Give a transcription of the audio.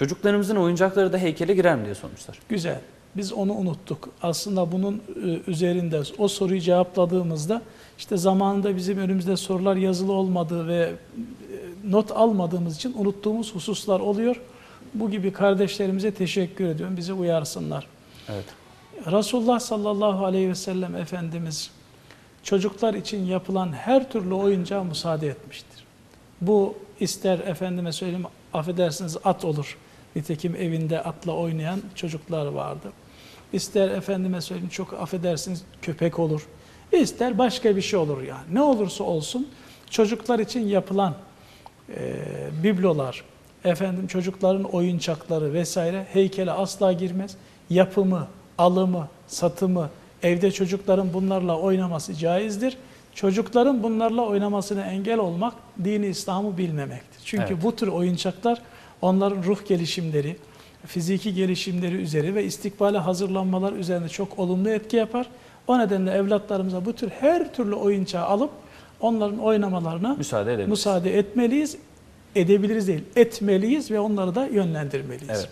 Çocuklarımızın oyuncakları da heykele girer mi diye sormuşlar. Güzel. Biz onu unuttuk. Aslında bunun e, üzerinde o soruyu cevapladığımızda işte zamanında bizim önümüzde sorular yazılı olmadığı ve e, not almadığımız için unuttuğumuz hususlar oluyor. Bu gibi kardeşlerimize teşekkür ediyorum. Bizi uyarsınlar. Evet. Resulullah sallallahu aleyhi ve sellem Efendimiz çocuklar için yapılan her türlü oyuncağa müsaade etmiştir. Bu ister efendime söyleyeyim affedersiniz at olur. Nitekim evinde atla oynayan çocuklar vardı. İster efendime söyleyeyim çok affedersiniz köpek olur. İster başka bir şey olur yani. Ne olursa olsun çocuklar için yapılan e, biblolar, efendim çocukların oyuncakları vesaire heykele asla girmez. Yapımı, alımı, satımı, evde çocukların bunlarla oynaması caizdir. Çocukların bunlarla oynamasına engel olmak dini İslam'ı bilmemektir. Çünkü Evet. bu tür oyuncaklar onların ruh gelişimleri, fiziki gelişimleri üzeri ve istikbale hazırlanmalar üzerinde çok olumlu etki yapar. O nedenle evlatlarımıza bu tür her türlü oyuncağı alıp onların oynamalarına Müsaade edebiliriz. müsaade etmeliyiz. Edebiliriz değil, etmeliyiz ve onları da yönlendirmeliyiz. Evet.